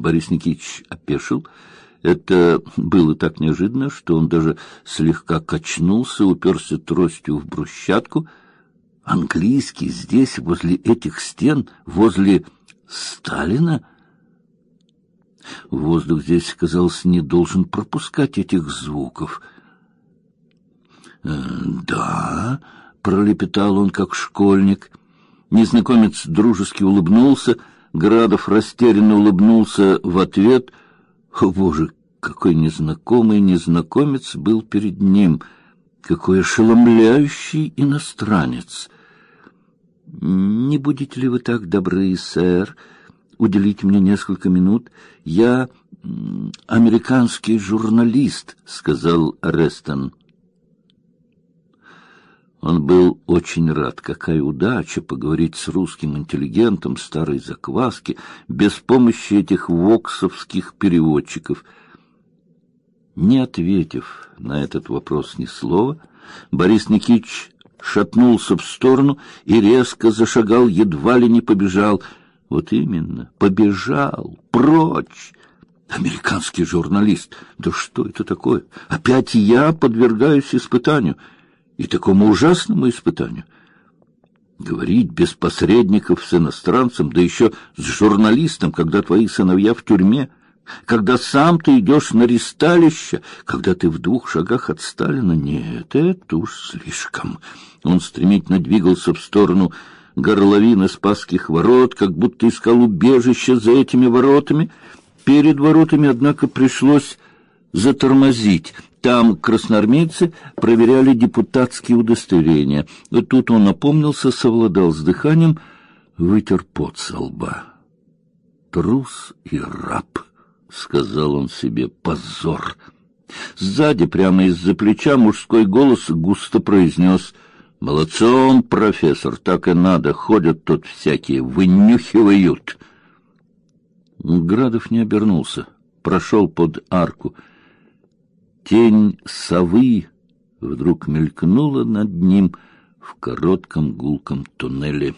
Борис Никитич опешил. Это было так неожиданно, что он даже слегка качнулся, уперся тростью в брусчатку. Английский здесь, возле этих стен, возле Сталина? Воздух здесь, казалось, не должен пропускать этих звуков. «Э, «Да», — пролепетал он, как школьник. Незнакомец дружески улыбнулся, Градов растерянно улыбнулся в ответ. О, Боже, какой незнакомый незнакомец был перед ним! Какой ошеломляющий иностранец! Не будете ли вы так добры, сэр, уделить мне несколько минут? Я американский журналист, сказал Рестон. Он был очень рад. Какая удача поговорить с русским интеллигентом старой закваски без помощи этих воксовских переводчиков. Не ответив на этот вопрос ни слова, Борис Никитич шатнулся в сторону и резко зашагал, едва ли не побежал. Вот именно, побежал, прочь. Американский журналист. Да что это такое? Опять я подвергаюсь испытанию, и такому ужасному испытанию. Говорить без посредников с иностранцем, да еще с журналистом, когда твои сыновья в тюрьме — когда сам ты идешь на ристалище, когда ты в двух шагах от Сталина, нет, это уж слишком. Он стремительно двигался в сторону горловины Спасских ворот, как будто искал убежище за этими воротами. Перед воротами, однако, пришлось затормозить. Там красноармейцы проверяли депутатские удостоверения. Тут он напомнился, совладал с дыханием, вытер пот со лба. Трус и раб сказал он себе, позор. Сзади, прямо из-за плеча, мужской голос густо произнес: "Молодцом, профессор, так и надо. Ходят тут всякие, вынюхивают". Градов не обернулся, прошел под арку. Тень совы вдруг мелькнула над ним в коротком гулком туннеле.